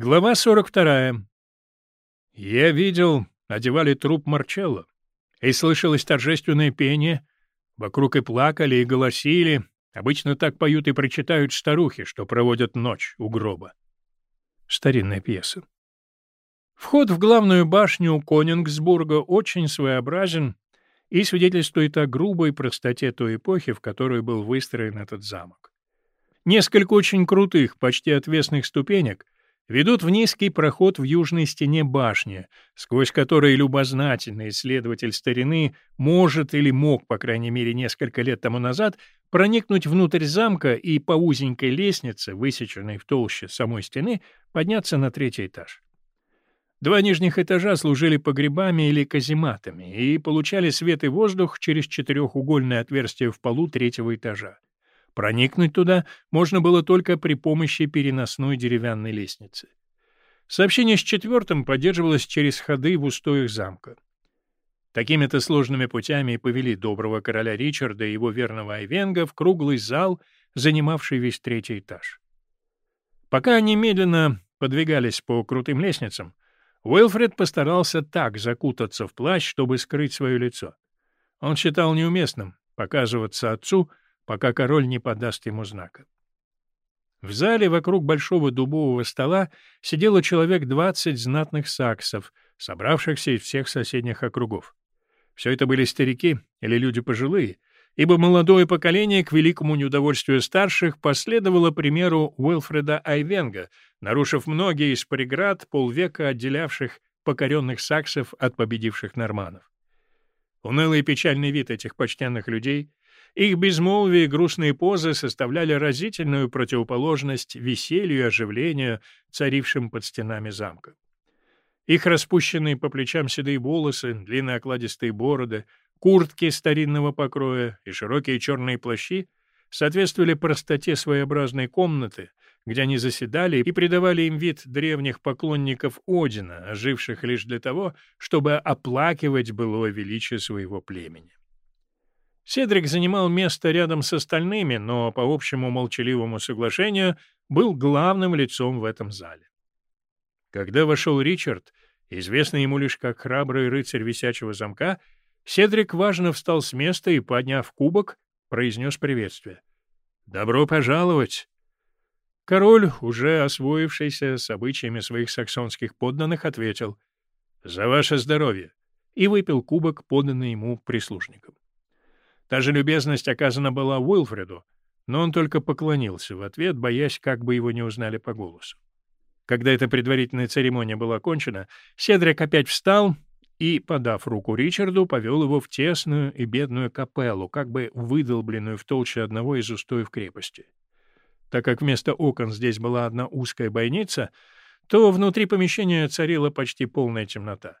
Глава 42. Я видел, одевали труп Марчелло, и слышалось торжественное пение. Вокруг и плакали, и голосили. Обычно так поют и прочитают старухи, что проводят ночь у гроба. Старинная пьеса. Вход в главную башню Конингсбурга очень своеобразен и свидетельствует о грубой простоте той эпохи, в которой был выстроен этот замок. Несколько очень крутых, почти отвесных ступенек — ведут в низкий проход в южной стене башни, сквозь который любознательный исследователь старины может или мог, по крайней мере, несколько лет тому назад, проникнуть внутрь замка и по узенькой лестнице, высеченной в толще самой стены, подняться на третий этаж. Два нижних этажа служили погребами или казематами и получали свет и воздух через четырехугольное отверстие в полу третьего этажа. Проникнуть туда можно было только при помощи переносной деревянной лестницы. Сообщение с четвертым поддерживалось через ходы в устоях замка. Такими-то сложными путями и повели доброго короля Ричарда и его верного Айвенга в круглый зал, занимавший весь третий этаж. Пока они медленно подвигались по крутым лестницам, Уилфред постарался так закутаться в плащ, чтобы скрыть свое лицо. Он считал неуместным показываться отцу — пока король не подаст ему знака. В зале вокруг большого дубового стола сидело человек двадцать знатных саксов, собравшихся из всех соседних округов. Все это были старики или люди пожилые, ибо молодое поколение, к великому неудовольствию старших, последовало примеру Уилфреда Айвенга, нарушив многие из преград, полвека отделявших покоренных саксов от победивших норманов. Унылый и печальный вид этих почтенных людей их безмолвие и грустные позы составляли разительную противоположность веселью и оживлению, царившим под стенами замка. Их распущенные по плечам седые волосы, длинные окладистые бороды, куртки старинного покроя и широкие черные плащи соответствовали простоте своеобразной комнаты, где они заседали и придавали им вид древних поклонников Одина, оживших лишь для того, чтобы оплакивать былое величие своего племени. Седрик занимал место рядом с остальными, но по общему молчаливому соглашению был главным лицом в этом зале. Когда вошел Ричард, известный ему лишь как храбрый рыцарь висячего замка, Седрик важно встал с места и, подняв кубок, произнес приветствие. «Добро пожаловать!» Король, уже освоившийся с обычаями своих саксонских подданных, ответил «За ваше здоровье!» и выпил кубок, поданный ему прислужником. Та же любезность оказана была Уилфреду, но он только поклонился в ответ, боясь, как бы его не узнали по голосу. Когда эта предварительная церемония была окончена, Седрик опять встал и, подав руку Ричарду, повел его в тесную и бедную капеллу, как бы выдолбленную в толще одного из устоев крепости. Так как вместо окон здесь была одна узкая бойница, то внутри помещения царила почти полная темнота.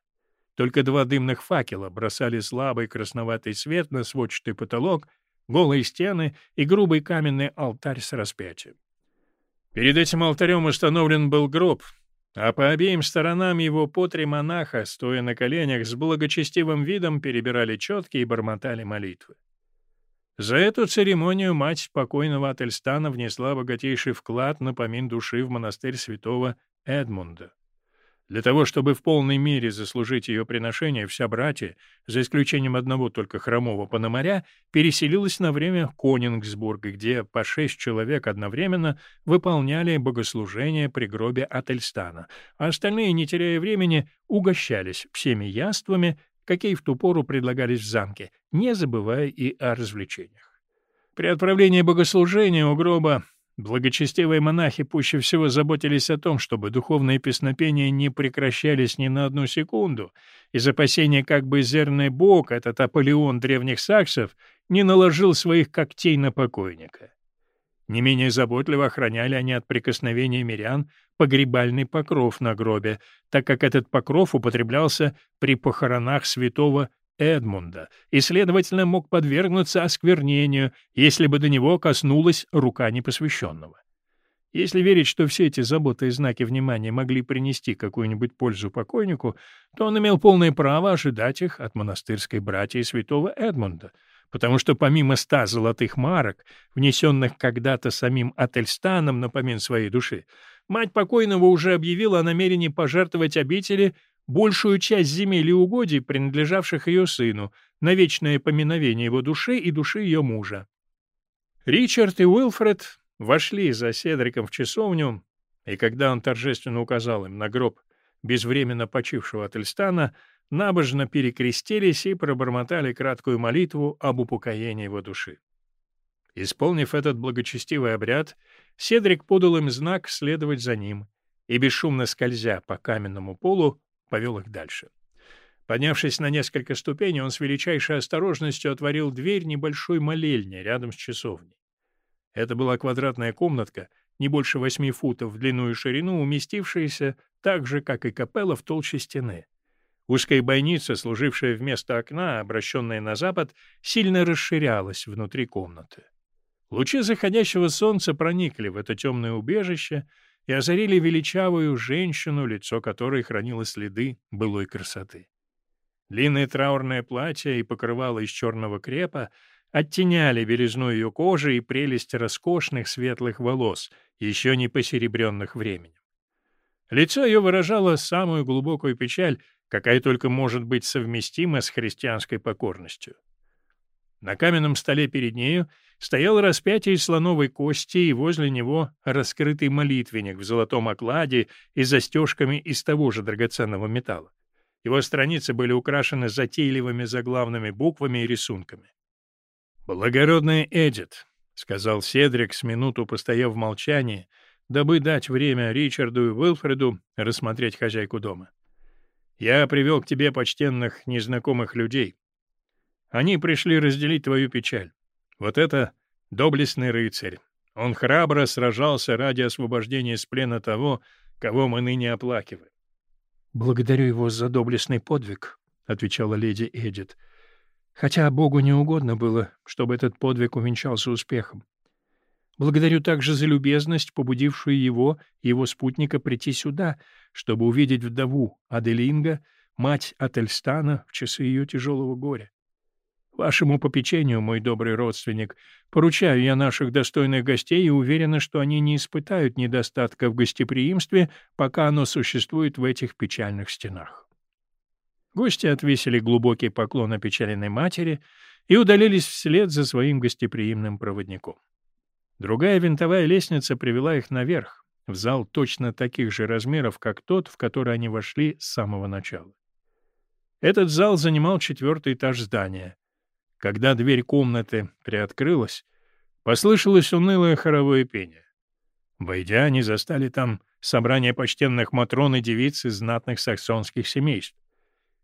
Только два дымных факела бросали слабый красноватый свет на сводчатый потолок, голые стены и грубый каменный алтарь с распятием. Перед этим алтарем установлен был гроб, а по обеим сторонам его по три монаха, стоя на коленях, с благочестивым видом перебирали четки и бормотали молитвы. За эту церемонию мать покойного Ательстана внесла богатейший вклад на помин души в монастырь святого Эдмунда. Для того, чтобы в полной мере заслужить ее приношение, вся братья, за исключением одного только хромого пономаря, переселилась на время в Конингсбург, где по шесть человек одновременно выполняли богослужение при гробе Ательстана, а остальные, не теряя времени, угощались всеми яствами, какие в ту пору предлагались в замке, не забывая и о развлечениях. При отправлении богослужения у гроба Благочестивые монахи пуще всего заботились о том, чтобы духовные песнопения не прекращались ни на одну секунду, из опасения, как бы зерный бог, этот Аполеон древних саксов, не наложил своих когтей на покойника. Не менее заботливо охраняли они от прикосновения мирян погребальный покров на гробе, так как этот покров употреблялся при похоронах святого Эдмунда и, следовательно, мог подвергнуться осквернению, если бы до него коснулась рука непосвященного. Если верить, что все эти заботы и знаки внимания могли принести какую-нибудь пользу покойнику, то он имел полное право ожидать их от монастырской братьи святого Эдмунда, потому что помимо ста золотых марок, внесенных когда-то самим Ательстаном на помин своей души, Мать покойного уже объявила о намерении пожертвовать обители большую часть земель и угодий, принадлежавших ее сыну, на вечное поминовение его души и души ее мужа. Ричард и Уилфред вошли за Седриком в часовню, и когда он торжественно указал им на гроб безвременно почившего от Эльстана, набожно перекрестились и пробормотали краткую молитву об упокоении его души. Исполнив этот благочестивый обряд, Седрик подал им знак следовать за ним и, бесшумно скользя по каменному полу, повел их дальше. Поднявшись на несколько ступеней, он с величайшей осторожностью отворил дверь небольшой молельни рядом с часовней. Это была квадратная комнатка, не больше восьми футов в длину и ширину, уместившаяся так же, как и капелла в толще стены. Узкая бойница, служившая вместо окна, обращенная на запад, сильно расширялась внутри комнаты. Лучи заходящего солнца проникли в это темное убежище и озарили величавую женщину, лицо которой хранило следы былой красоты. Длинное траурное платье и покрывало из черного крепа оттеняли белизну ее кожи и прелесть роскошных светлых волос, еще не посеребренных временем. Лицо ее выражало самую глубокую печаль, какая только может быть совместима с христианской покорностью. На каменном столе перед нею стоял распятие из слоновой кости, и возле него раскрытый молитвенник в золотом окладе и застежками из того же драгоценного металла. Его страницы были украшены затейливыми заглавными буквами и рисунками. «Благородная Эдит», — сказал Седрик, с минуту постояв в молчании, дабы дать время Ричарду и Уилфреду рассмотреть хозяйку дома. «Я привел к тебе почтенных незнакомых людей. Они пришли разделить твою печаль. Вот это доблестный рыцарь. Он храбро сражался ради освобождения из плена того, кого мы ныне оплакиваем. — Благодарю его за доблестный подвиг, — отвечала леди Эдит. — Хотя Богу не угодно было, чтобы этот подвиг увенчался успехом. Благодарю также за любезность, побудившую его и его спутника прийти сюда, чтобы увидеть вдову Аделинга, мать Ательстана, в часы ее тяжелого горя. Вашему попечению, мой добрый родственник, поручаю я наших достойных гостей и уверена, что они не испытают недостатка в гостеприимстве, пока оно существует в этих печальных стенах. Гости отвесили глубокий поклон опечаленной матери и удалились вслед за своим гостеприимным проводником. Другая винтовая лестница привела их наверх, в зал точно таких же размеров, как тот, в который они вошли с самого начала. Этот зал занимал четвертый этаж здания — когда дверь комнаты приоткрылась, послышалось унылое хоровое пение. Войдя, они застали там собрание почтенных матрон и девиц из знатных саксонских семейств.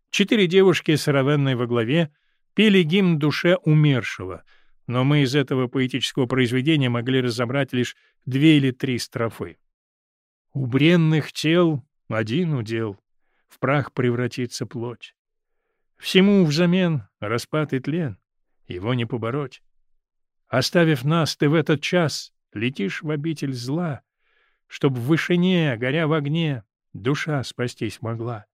Четыре девушки с Равенной во главе пели гимн душе умершего, но мы из этого поэтического произведения могли разобрать лишь две или три строфы. «У бренных тел один удел, в прах превратится плоть. Всему взамен распад и тлен, его не побороть. Оставив нас, ты в этот час летишь в обитель зла, чтоб в вышине, горя в огне, душа спастись могла.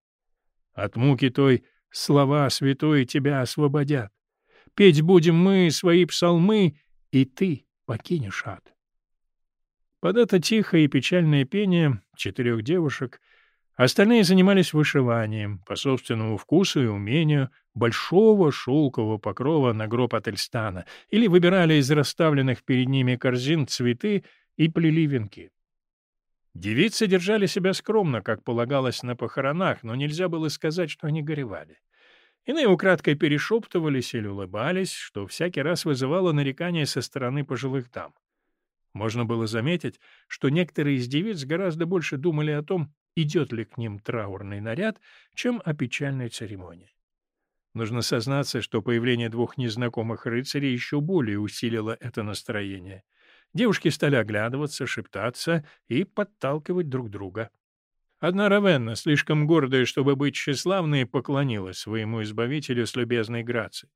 От муки той слова святой тебя освободят. Петь будем мы свои псалмы, и ты покинешь ад. Под это тихое и печальное пение четырех девушек — Остальные занимались вышиванием, по собственному вкусу и умению, большого шелкового покрова на гроб Ательстана или выбирали из расставленных перед ними корзин цветы и плели венки. Девицы держали себя скромно, как полагалось на похоронах, но нельзя было сказать, что они горевали. Иные украдкой перешептывались или улыбались, что всякий раз вызывало нарекания со стороны пожилых дам. Можно было заметить, что некоторые из девиц гораздо больше думали о том, идет ли к ним траурный наряд, чем о печальной церемонии. Нужно сознаться, что появление двух незнакомых рыцарей еще более усилило это настроение. Девушки стали оглядываться, шептаться и подталкивать друг друга. Одна Равенна, слишком гордая, чтобы быть тщеславной, поклонилась своему избавителю с любезной грацией.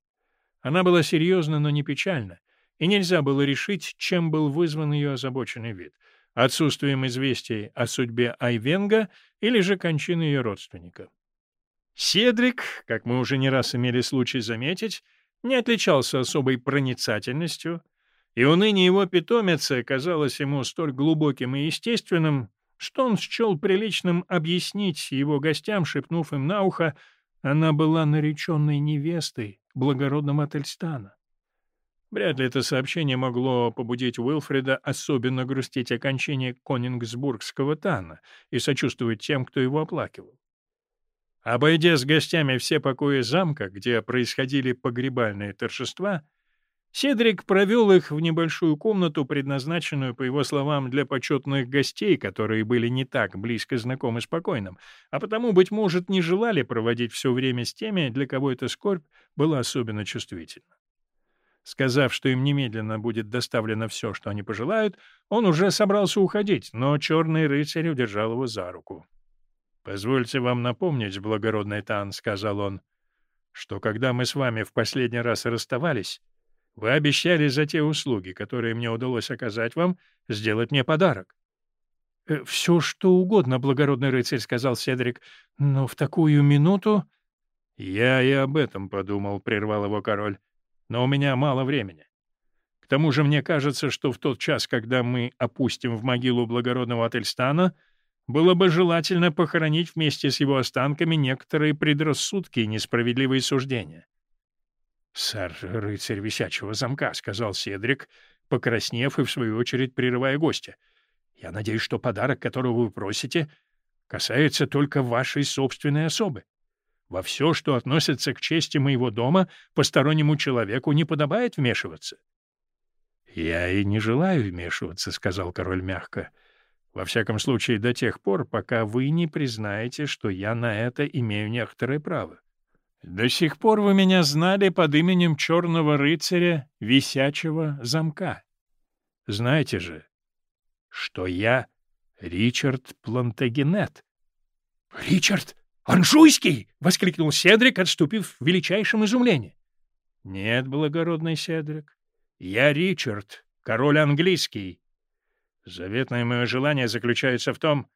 Она была серьезна, но не печальна, и нельзя было решить, чем был вызван ее озабоченный вид — отсутствием известий о судьбе Айвенга или же кончины ее родственника. Седрик, как мы уже не раз имели случай заметить, не отличался особой проницательностью, и уныние его питомицы казалось ему столь глубоким и естественным, что он счел приличным объяснить его гостям, шепнув им на ухо, она была нареченной невестой благородного Ательстана. Вряд ли это сообщение могло побудить Уилфреда особенно грустить о кончине Конингсбургского Тана и сочувствовать тем, кто его оплакивал. Обойдя с гостями все покои замка, где происходили погребальные торжества, Седрик провел их в небольшую комнату, предназначенную, по его словам, для почетных гостей, которые были не так близко знакомы с покойным, а потому, быть может, не желали проводить все время с теми, для кого эта скорбь была особенно чувствительна. Сказав, что им немедленно будет доставлено все, что они пожелают, он уже собрался уходить, но черный рыцарь удержал его за руку. «Позвольте вам напомнить, благородный Тан», — сказал он, — «что когда мы с вами в последний раз расставались, вы обещали за те услуги, которые мне удалось оказать вам, сделать мне подарок». «Э, «Все, что угодно, благородный рыцарь», — сказал Седрик, — «но в такую минуту...» «Я и об этом подумал», — прервал его король, — «но у меня мало времени. К тому же мне кажется, что в тот час, когда мы опустим в могилу благородного Ательстана, — было бы желательно похоронить вместе с его останками некоторые предрассудки и несправедливые суждения. — Сэр, рыцарь висячего замка, — сказал Седрик, покраснев и в свою очередь прерывая гостя. — Я надеюсь, что подарок, которого вы просите, касается только вашей собственной особы. Во все, что относится к чести моего дома, постороннему человеку не подобает вмешиваться. — Я и не желаю вмешиваться, — сказал король мягко. — во всяком случае, до тех пор, пока вы не признаете, что я на это имею некоторое право. До сих пор вы меня знали под именем черного рыцаря висячего замка. Знаете же, что я Ричард Плантагенет. — Ричард Анжуйский! — воскликнул Седрик, отступив в величайшем изумлении. — Нет, благородный Седрик, я Ричард, король английский, Заветное мое желание заключается в том,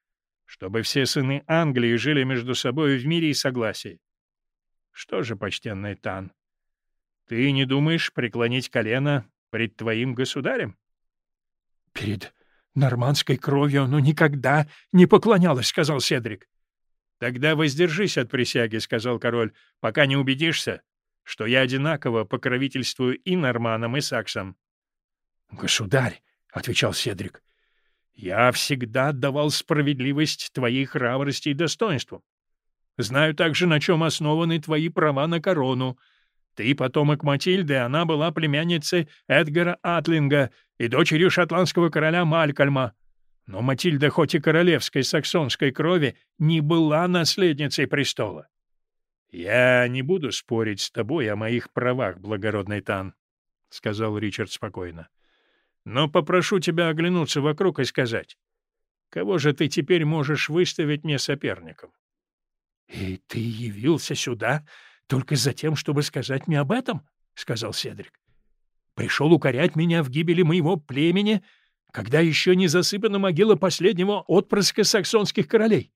чтобы все сыны Англии жили между собой в мире и согласии. Что же, почтенный Тан, ты не думаешь преклонить колено пред твоим государем? — Перед нормандской кровью оно никогда не поклонялось, — сказал Седрик. — Тогда воздержись от присяги, — сказал король, — пока не убедишься, что я одинаково покровительствую и норманам, и саксам. — Государь, — отвечал Седрик, я всегда отдавал справедливость твоей храбрости и достоинству. Знаю также, на чем основаны твои права на корону. Ты потомок Матильды, она была племянницей Эдгара Атлинга и дочерью шотландского короля Малькольма. Но Матильда, хоть и королевской саксонской крови, не была наследницей престола. «Я не буду спорить с тобой о моих правах, благородный Тан», — сказал Ричард спокойно. Но попрошу тебя оглянуться вокруг и сказать, кого же ты теперь можешь выставить мне соперником? — И ты явился сюда только за тем, чтобы сказать мне об этом? — сказал Седрик. — Пришел укорять меня в гибели моего племени, когда еще не засыпана могила последнего отпрыска саксонских королей.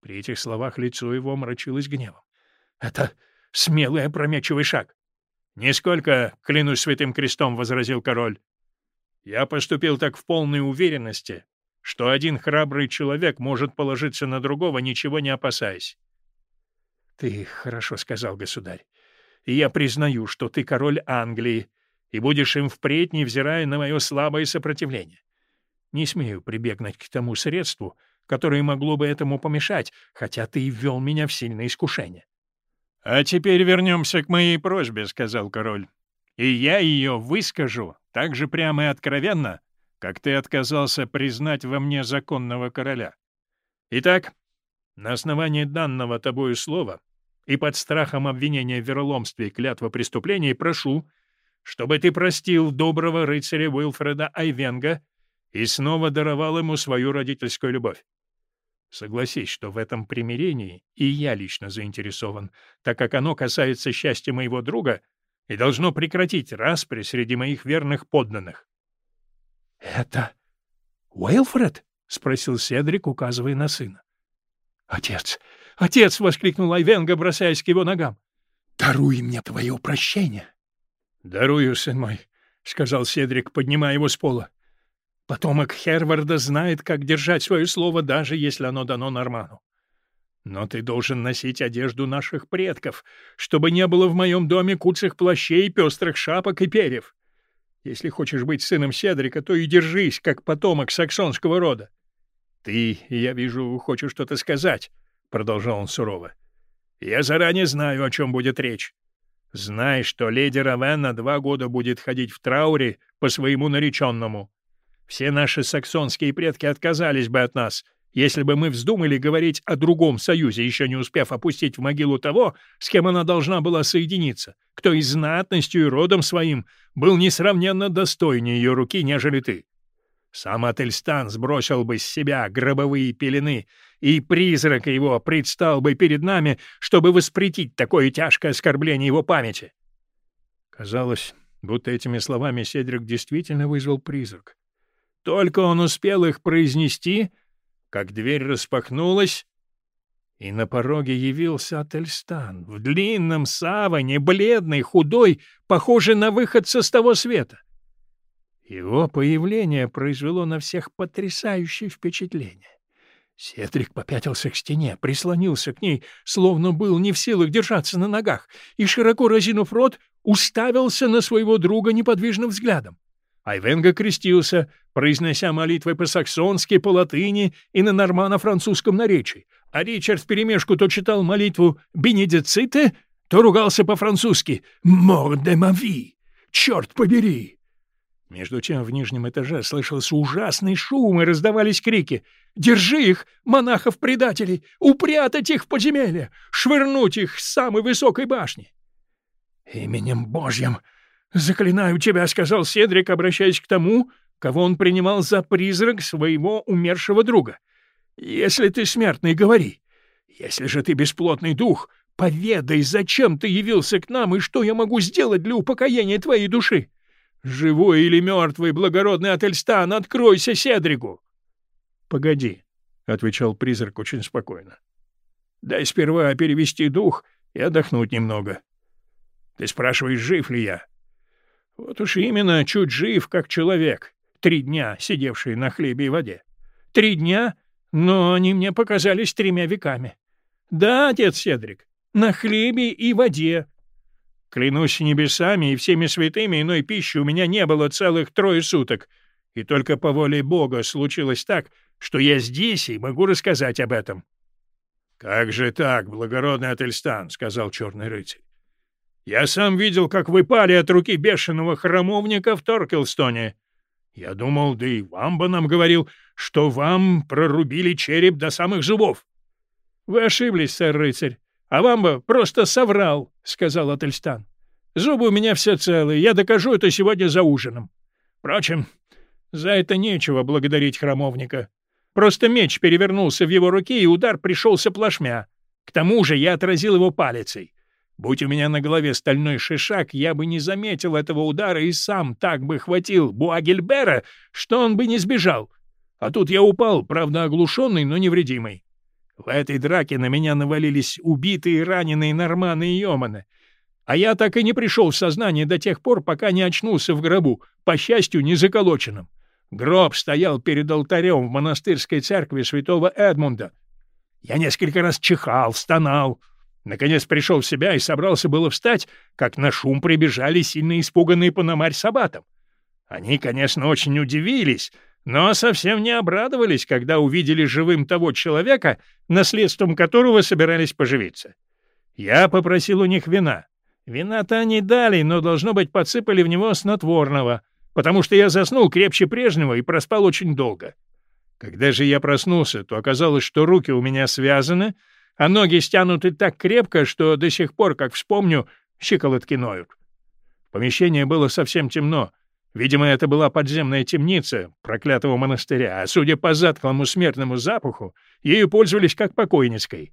При этих словах лицо его омрачилось гневом. — Это смелый опрометчивый шаг. — Нисколько, клянусь святым крестом, — возразил король. Я поступил так в полной уверенности, что один храбрый человек может положиться на другого, ничего не опасаясь. — Ты хорошо сказал, государь. И я признаю, что ты король Англии, и будешь им впредь, невзирая на мое слабое сопротивление. Не смею прибегнуть к тому средству, которое могло бы этому помешать, хотя ты и ввел меня в сильное искушение. — А теперь вернемся к моей просьбе, — сказал король. — И я ее выскажу так же прямо и откровенно, как ты отказался признать во мне законного короля. Итак, на основании данного тобою слова и под страхом обвинения в вероломстве и клятва преступления прошу, чтобы ты простил доброго рыцаря Уилфреда Айвенга и снова даровал ему свою родительскую любовь. Согласись, что в этом примирении и я лично заинтересован, так как оно касается счастья моего друга — и должно прекратить распри среди моих верных подданных. — Это Уэлфред? — спросил Седрик, указывая на сына. — Отец! Отец! — воскликнул Айвенга, бросаясь к его ногам. — Даруй мне твое прощение! — Дарую, сын мой, — сказал Седрик, поднимая его с пола. Потомок Херварда знает, как держать свое слово, даже если оно дано Норману. Но ты должен носить одежду наших предков, чтобы не было в моем доме куцых плащей, пестрых шапок и перьев. Если хочешь быть сыном Седрика, то и держись, как потомок саксонского рода. — Ты, я вижу, хочешь что-то сказать, — продолжал он сурово. — Я заранее знаю, о чем будет речь. Знай, что леди Равенна два года будет ходить в трауре по своему нареченному. Все наши саксонские предки отказались бы от нас — если бы мы вздумали говорить о другом союзе, еще не успев опустить в могилу того, с кем она должна была соединиться, кто и знатностью и родом своим был несравненно достойнее ее руки, нежели ты. Сам Ательстан сбросил бы с себя гробовые пелены, и призрак его предстал бы перед нами, чтобы воспретить такое тяжкое оскорбление его памяти. Казалось, будто этими словами Седрик действительно вызвал призрак. Только он успел их произнести — как дверь распахнулась, и на пороге явился Ательстан в длинном саване, бледный, худой, похожий на выходца с того света. Его появление произвело на всех потрясающее впечатление. Седрик попятился к стене, прислонился к ней, словно был не в силах держаться на ногах, и, широко разинув рот, уставился на своего друга неподвижным взглядом. Айвенга крестился, произнося молитвы по-саксонски, по латыни и на нормано-французском наречии, а Ричард вперемешку то читал молитву «Бенедиците», то ругался по-французски «Мор де мави! Черт побери!» Между тем в нижнем этаже слышался ужасный шум и раздавались крики. «Держи их, монахов-предателей! Упрятать их в подземелье! Швырнуть их с самой высокой башни!» «Именем Божьим!» «Заклинаю тебя», — сказал Седрик, обращаясь к тому, кого он принимал за призрак своего умершего друга. «Если ты смертный, говори. Если же ты бесплотный дух, поведай, зачем ты явился к нам и что я могу сделать для упокоения твоей души. Живой или мертвый, благородный Ательстан, откройся Седрику!» «Погоди», — отвечал призрак очень спокойно. «Дай сперва перевести дух и отдохнуть немного. Ты спрашиваешь, жив ли я?» Вот уж именно чуть жив, как человек, три дня сидевший на хлебе и воде. Три дня, но они мне показались тремя веками. Да, отец Седрик, на хлебе и воде. Клянусь небесами и всеми святыми, иной пищи у меня не было целых трое суток, и только по воле Бога случилось так, что я здесь и могу рассказать об этом. — Как же так, благородный Ательстан, — сказал черный рыцарь. Я сам видел, как вы пали от руки бешеного храмовника в Торкелстоне. Я думал, да и Вамба нам говорил, что вам прорубили череп до самых зубов. — Вы ошиблись, сэр-рыцарь. А Вамба просто соврал, — сказал Ательстан. — Зубы у меня все целые, я докажу это сегодня за ужином. Впрочем, за это нечего благодарить храмовника. Просто меч перевернулся в его руке, и удар пришелся плашмя. К тому же я отразил его палицей. Будь у меня на голове стальной шишак, я бы не заметил этого удара и сам так бы хватил Буагельбера, что он бы не сбежал. А тут я упал, правда оглушенный, но невредимый. В этой драке на меня навалились убитые и раненые норманы и йоманы. А я так и не пришел в сознание до тех пор, пока не очнулся в гробу, по счастью, не заколоченным. Гроб стоял перед алтарем в монастырской церкви святого Эдмунда. Я несколько раз чихал, стонал, Наконец пришел в себя и собрался было встать, как на шум прибежали сильно испуганные Пономарь с Абатом. Они, конечно, очень удивились, но совсем не обрадовались, когда увидели живым того человека, наследством которого собирались поживиться. Я попросил у них вина. Вина-то они дали, но, должно быть, подсыпали в него снотворного, потому что я заснул крепче прежнего и проспал очень долго. Когда же я проснулся, то оказалось, что руки у меня связаны — а ноги стянуты так крепко, что до сих пор, как вспомню, щиколотки ноют. В помещении было совсем темно. Видимо, это была подземная темница проклятого монастыря, а судя по затхлому смертному запаху, ею пользовались как покойницкой.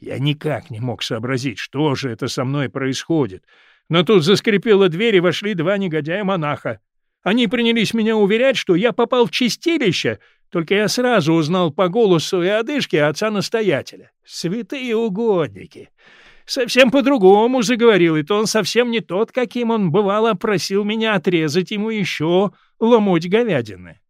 Я никак не мог сообразить, что же это со мной происходит. Но тут заскрипела дверь, и вошли два негодяя-монаха. Они принялись меня уверять, что я попал в чистилище, только я сразу узнал по голосу и одышке отца-настоятеля. Святые угодники! Совсем по-другому заговорил, и то он совсем не тот, каким он бывало просил меня отрезать ему еще ломоть говядины.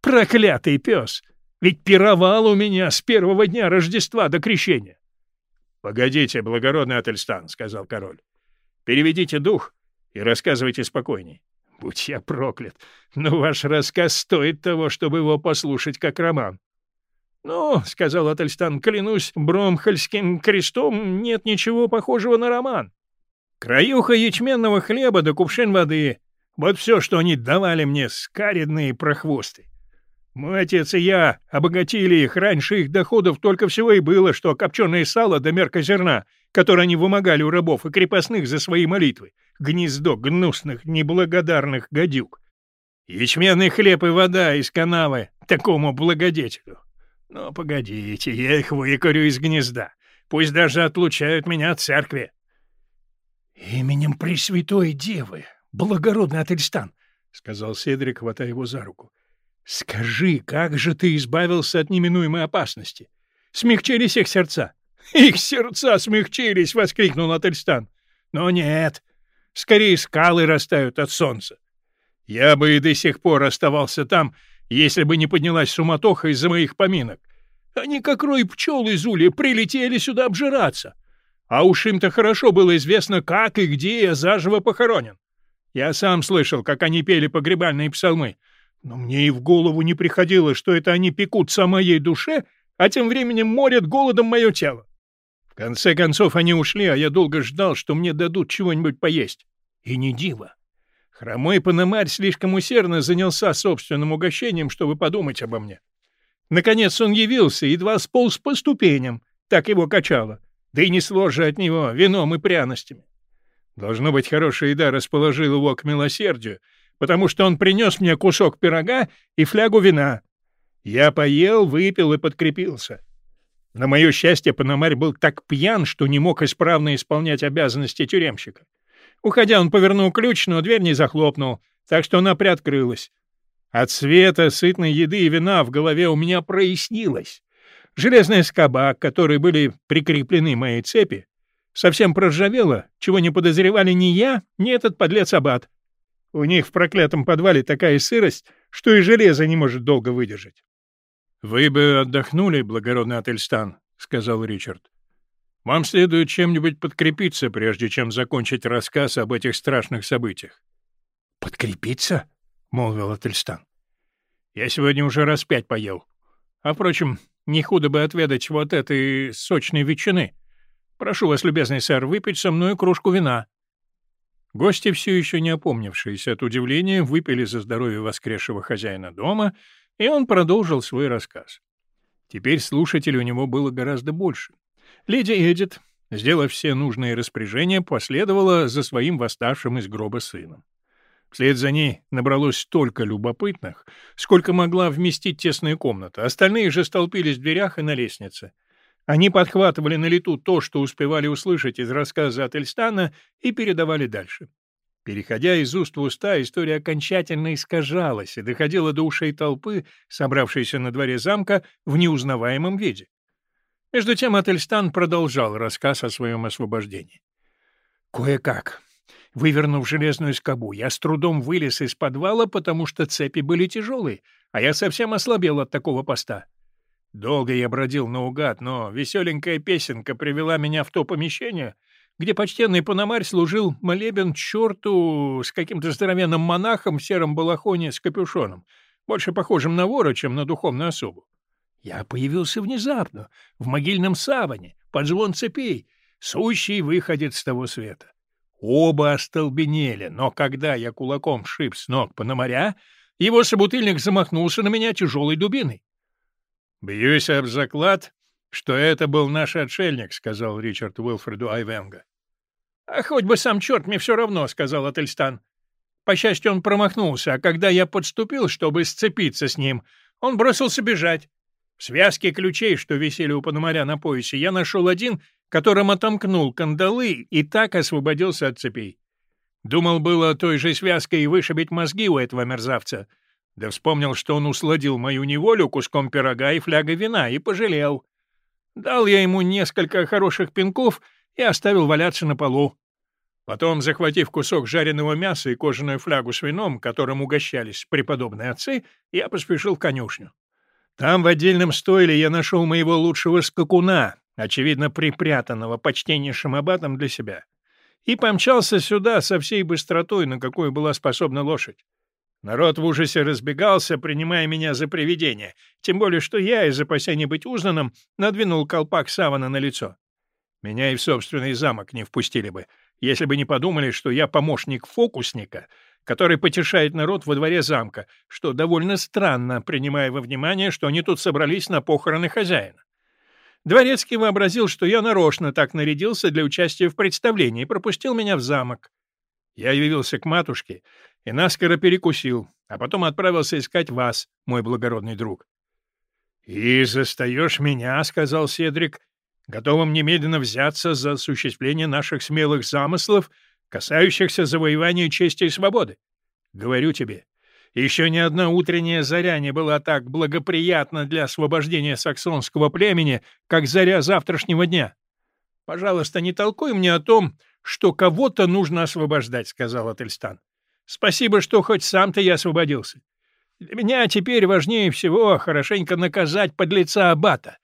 Проклятый пес! Ведь пировал у меня с первого дня Рождества до крещения. — Погодите, благородный Ательстан, — сказал король. — Переведите дух и рассказывайте спокойней. Будь я проклят, но ваш рассказ стоит того, чтобы его послушать как роман. — Ну, — сказал Ательстан, — клянусь Бромхальским крестом, нет ничего похожего на роман. Краюха ячменного хлеба да кувшин воды — вот все, что они давали мне, скаридные прохвосты. Мой отец и я обогатили их, раньше их доходов только всего и было, что копченое сало да мерка зерна, которое они вымогали у рабов и крепостных за свои молитвы. Гнездо гнусных, неблагодарных гадюк. Ячменный хлеб и вода из канавы такому благодетелю. Но погодите, я их выкорю из гнезда. Пусть даже отлучают меня от церкви. — Именем Пресвятой Девы, благородный Ательстан, — сказал Седрик, хватая его за руку. Скажи, как же ты избавился от неминуемой опасности? Смягчились их сердца? Их сердца смягчились, воскликнул Ательстан. Но нет, скорее скалы растают от солнца. Я бы и до сих пор оставался там, если бы не поднялась суматоха из-за моих поминок. Они, как рой пчел из ули, прилетели сюда обжираться. А уж им-то хорошо было известно, как и где я заживо похоронен. Я сам слышал, как они пели погребальные псалмы, но мне и в голову не приходило, что это они пекутся о моей душе, а тем временем морят голодом мое тело. Конце концов они ушли, а я долго ждал, что мне дадут чего-нибудь поесть. И не диво. Хромой Пономарь слишком усердно занялся собственным угощением, чтобы подумать обо мне. Наконец он явился, едва сполз по ступеням, так его качало, да и несло же от него вином и пряностями. Должно быть, хорошая еда расположила его к милосердию, потому что он принес мне кусок пирога и флягу вина. Я поел, выпил и подкрепился. На мое счастье, Пономарь был так пьян, что не мог исправно исполнять обязанности тюремщика. Уходя, он повернул ключ, но дверь не захлопнул, так что она приоткрылась. От света, сытной еды и вина в голове у меня прояснилось. Железная скоба, к которой были прикреплены мои цепи, совсем проржавела, чего не подозревали ни я, ни этот подлец Аббат. У них в проклятом подвале такая сырость, что и железо не может долго выдержать. — Вы бы отдохнули, благородный Ательстан, — сказал Ричард. — Вам следует чем-нибудь подкрепиться, прежде чем закончить рассказ об этих страшных событиях. — Подкрепиться? — молвил Ательстан. — Я сегодня уже раз пять поел. А, впрочем, не худо бы отведать вот этой сочной ветчины. Прошу вас, любезный сэр, выпить со мной кружку вина. Гости, все еще не опомнившиеся от удивления, выпили за здоровье воскресшего хозяина дома, и он продолжил свой рассказ. Теперь слушателей у него было гораздо больше. Леди Эдит, сделав все нужные распоряжения, последовала за своим восставшим из гроба сыном. Вслед за ней набралось столько любопытных, сколько могла вместить тесная комната. Остальные же столпились в дверях и на лестнице. Они подхватывали на лету то, что успевали услышать из рассказа от Эльстана, и передавали дальше. Переходя из уст в уста, история окончательно искажалась и доходила до ушей толпы, собравшейся на дворе замка в неузнаваемом виде. Между тем Ательстан продолжал рассказ о своем освобождении. «Кое-как, вывернув железную скобу, я с трудом вылез из подвала, потому что цепи были тяжелые, а я совсем ослабел от такого поста. Долго я бродил наугад, но веселенькая песенка привела меня в то помещение, где почтенный Пономарь служил молебен черту с каким-то здоровенным монахом в сером балахоне с капюшоном, больше похожим на вора, чем на духовную особу. Я появился внезапно, в могильном саване, под звон цепей, сущий выходит с того света. Оба остолбенели, но когда я кулаком шип с ног Пономаря, его собутыльник замахнулся на меня тяжелой дубиной. «Бьюсь об заклад, что это был наш отшельник», — сказал Ричард Уилфреду Айвенга. «А хоть бы сам черт, мне все равно», — сказал Ательстан. По счастью, он промахнулся, а когда я подступил, чтобы сцепиться с ним, он бросился бежать. В связке ключей, что висели у Пономаря на поясе, я нашел один, которым отомкнул кандалы и так освободился от цепей. Думал было той же связкой вышибить мозги у этого мерзавца, да вспомнил, что он усладил мою неволю куском пирога и флягой вина, и пожалел. Дал я ему несколько хороших пинков и оставил валяться на полу. Потом, захватив кусок жареного мяса и кожаную флягу с вином, которым угощались преподобные отцы, я поспешил в конюшню. Там, в отдельном стойле, я нашел моего лучшего скакуна, очевидно, припрятанного почтеннейшим аббатом для себя, и помчался сюда со всей быстротой, на какую была способна лошадь. Народ в ужасе разбегался, принимая меня за привидение, тем более что я, из опасения быть узнанным, надвинул колпак савана на лицо. Меня и в собственный замок не впустили бы, если бы не подумали, что я помощник фокусника, который потешает народ во дворе замка, что довольно странно, принимая во внимание, что они тут собрались на похороны хозяина. Дворецкий вообразил, что я нарочно так нарядился для участия в представлении и пропустил меня в замок. Я явился к матушке и наскоро перекусил, а потом отправился искать вас, мой благородный друг. — И застаешь меня, — сказал Седрик, готовым немедленно взяться за осуществление наших смелых замыслов, касающихся завоевания чести и свободы. Говорю тебе, еще ни одна утренняя заря не была так благоприятна для освобождения саксонского племени, как заря завтрашнего дня. Пожалуйста, не толкуй мне о том, что кого-то нужно освобождать, — сказал Ательстан. Спасибо, что хоть сам-то я освободился. Для меня теперь важнее всего хорошенько наказать подлеца Аббата,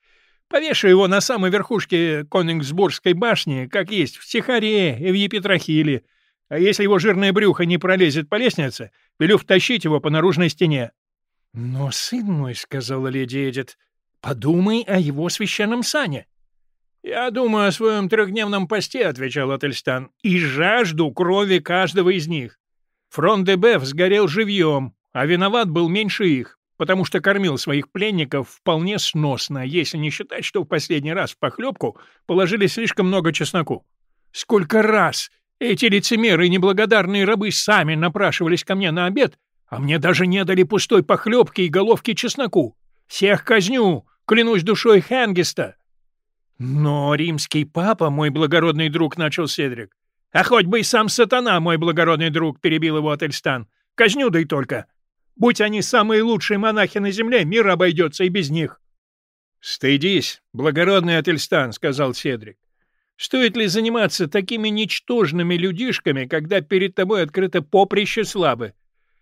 Повешу его на самой верхушке Конингсбургской башни, как есть в Тихаре и в Епитрахиле. А если его жирное брюхо не пролезет по лестнице, велю втащить его по наружной стене. — Но, сын мой, — сказала леди Эдит, — подумай о его священном сане. — Я думаю о своем трехдневном посте, — отвечал Ательстан, — и жажду крови каждого из них. Фронт де Беф сгорел живьем, а виноват был меньше их потому что кормил своих пленников вполне сносно, если не считать, что в последний раз в похлебку положили слишком много чесноку. Сколько раз эти лицемеры и неблагодарные рабы сами напрашивались ко мне на обед, а мне даже не дали пустой похлебки и головки чесноку. Всех казню, клянусь душой Хенгиста. Но римский папа, мой благородный друг, начал Седрик. А хоть бы и сам сатана, мой благородный друг, перебил его Ательстан. Казню да и только. Будь они самые лучшие монахи на земле, мир обойдется и без них. — Стыдись, благородный Ательстан, — сказал Седрик. — Стоит ли заниматься такими ничтожными людишками, когда перед тобой открыто поприще славы?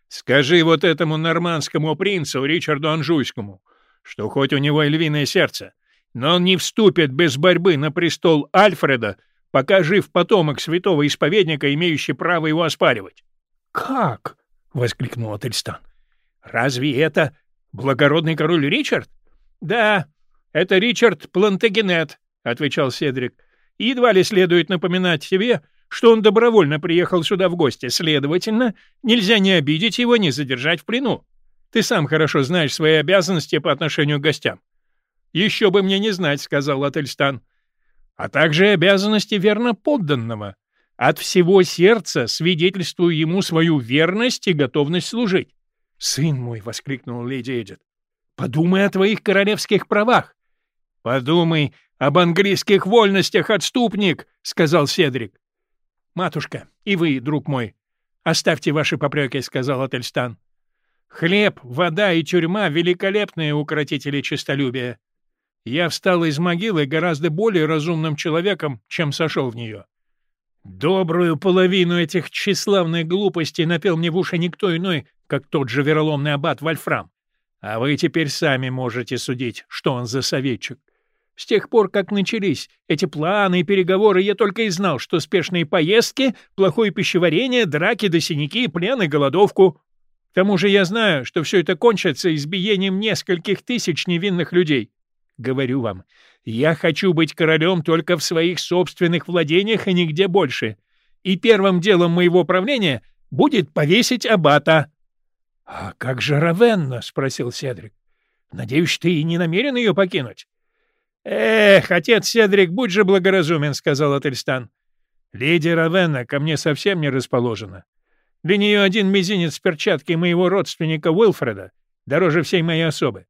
Скажи вот этому нормандскому принцу, Ричарду Анжуйскому, что хоть у него и львиное сердце, но он не вступит без борьбы на престол Альфреда, пока жив потомок святого исповедника, имеющий право его оспаривать. — Как? — воскликнул Ательстан. Разве это благородный король Ричард? Да, это Ричард Плантагенет, отвечал Седрик. Едва ли следует напоминать себе, что он добровольно приехал сюда в гости. Следовательно, нельзя ни обидеть его, ни задержать в плену. Ты сам хорошо знаешь свои обязанности по отношению к гостям. Еще бы мне не знать, сказал Ательстан. А также обязанности верно подданного. От всего сердца свидетельствую ему свою верность и готовность служить. «Сын мой!» — воскликнул леди Эдит. «Подумай о твоих королевских правах!» «Подумай об английских вольностях, отступник!» — сказал Седрик. «Матушка, и вы, друг мой, оставьте ваши попреки», — сказал Ательстан. «Хлеб, вода и тюрьма — великолепные укротители честолюбия. Я встал из могилы гораздо более разумным человеком, чем сошел в нее. Добрую половину этих тщеславных глупостей напел мне в уши никто иной, как тот же вероломный аббат Вольфрам. А вы теперь сами можете судить, что он за советчик. С тех пор, как начались эти планы и переговоры, я только и знал, что спешные поездки, плохое пищеварение, драки до синяки, плен голодовку. К тому же я знаю, что все это кончится избиением нескольких тысяч невинных людей. Говорю вам, я хочу быть королем только в своих собственных владениях и нигде больше. И первым делом моего правления будет повесить аббата». — А как же Равенна? — спросил Седрик. — Надеюсь, ты и не намерен ее покинуть? — Эх, отец Седрик, будь же благоразумен, — сказал Ательстан. — Леди Равенна ко мне совсем не расположена. Для нее один мизинец перчатки моего родственника Уилфреда дороже всей моей особы.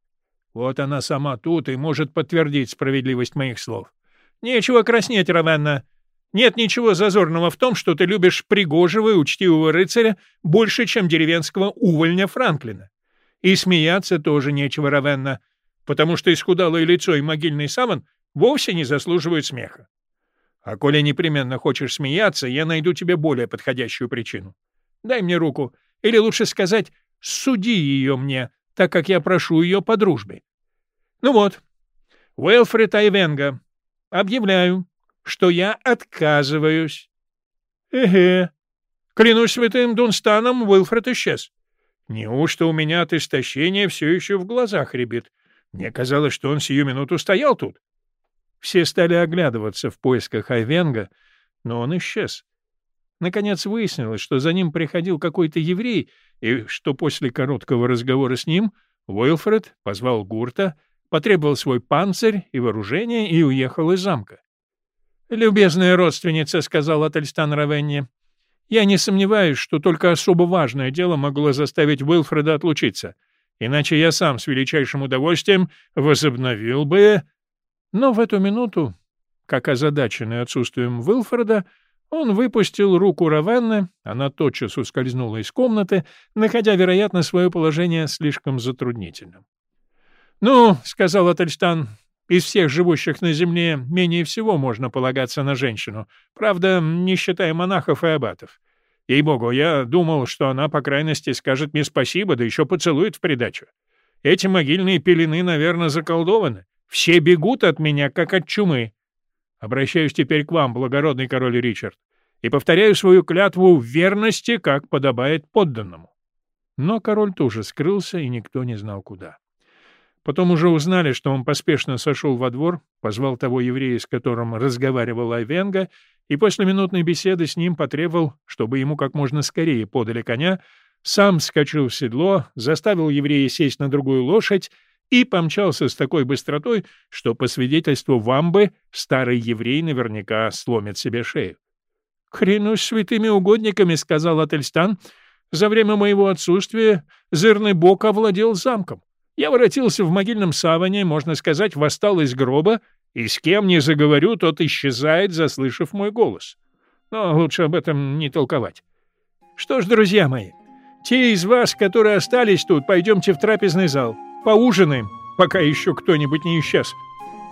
Вот она сама тут и может подтвердить справедливость моих слов. Нечего краснеть, Равенна. Нет ничего зазорного в том, что ты любишь пригожего и учтивого рыцаря больше, чем деревенского увольня Франклина. И смеяться тоже нечего, Равенна, потому что исхудалое лицо и могильный саван вовсе не заслуживают смеха. А коли непременно хочешь смеяться, я найду тебе более подходящую причину. Дай мне руку, или лучше сказать, суди ее мне, так как я прошу ее по дружбе. Ну вот, Уэлфред Айвенга, объявляю, что я отказываюсь. Эге, клянусь святым Дунстаном, Уэлфред исчез. Неужто у меня от истощения все еще в глазах рябит? Мне казалось, что он сию минуту стоял тут. Все стали оглядываться в поисках Айвенга, но он исчез. Наконец выяснилось, что за ним приходил какой-то еврей, и что после короткого разговора с ним Уилфред позвал Гурта, потребовал свой панцирь и вооружение и уехал из замка. «Любезная родственница», — сказал Ательстан Равенни, — «я не сомневаюсь, что только особо важное дело могло заставить Уилфреда отлучиться, иначе я сам с величайшим удовольствием возобновил бы...» Но в эту минуту, как озадаченный отсутствием Уилфреда, он выпустил руку Равенны, она тотчас ускользнула из комнаты, находя, вероятно, свое положение слишком затруднительным. «Ну, — сказал Ательстан, — из всех живущих на земле менее всего можно полагаться на женщину, правда, не считая монахов и аббатов. Ей-богу, я думал, что она, по крайности, скажет мне спасибо, да еще поцелует в придачу. Эти могильные пелены, наверное, заколдованы. Все бегут от меня, как от чумы. Обращаюсь теперь к вам, благородный король Ричард, и повторяю свою клятву в верности, как подобает подданному. Но король тоже скрылся, и никто не знал куда. Потом уже узнали, что он поспешно сошел во двор, позвал того еврея, с которым разговаривал Айвенга, и после минутной беседы с ним потребовал, чтобы ему как можно скорее подали коня, сам скочил в седло, заставил еврея сесть на другую лошадь и помчался с такой быстротой, что, по свидетельству Вамбы, старый еврей наверняка сломит себе шею. «Клянусь святыми угодниками», — сказал Ательстан, — «за время моего отсутствия зырный бог овладел замком. Я воротился в могильном саване, можно сказать, восстал из гроба, и с кем не заговорю, тот исчезает, заслышав мой голос. Но лучше об этом не толковать. Что ж, друзья мои, те из вас, которые остались тут, пойдемте в трапезный зал». Поужинаем, пока еще кто-нибудь не исчез.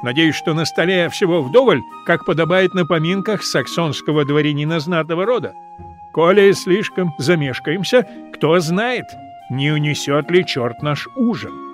Надеюсь, что на столе всего вдоволь, как подобает на поминках саксонского дворянина знатного рода. Коли слишком замешкаемся, кто знает, не унесет ли черт наш ужин.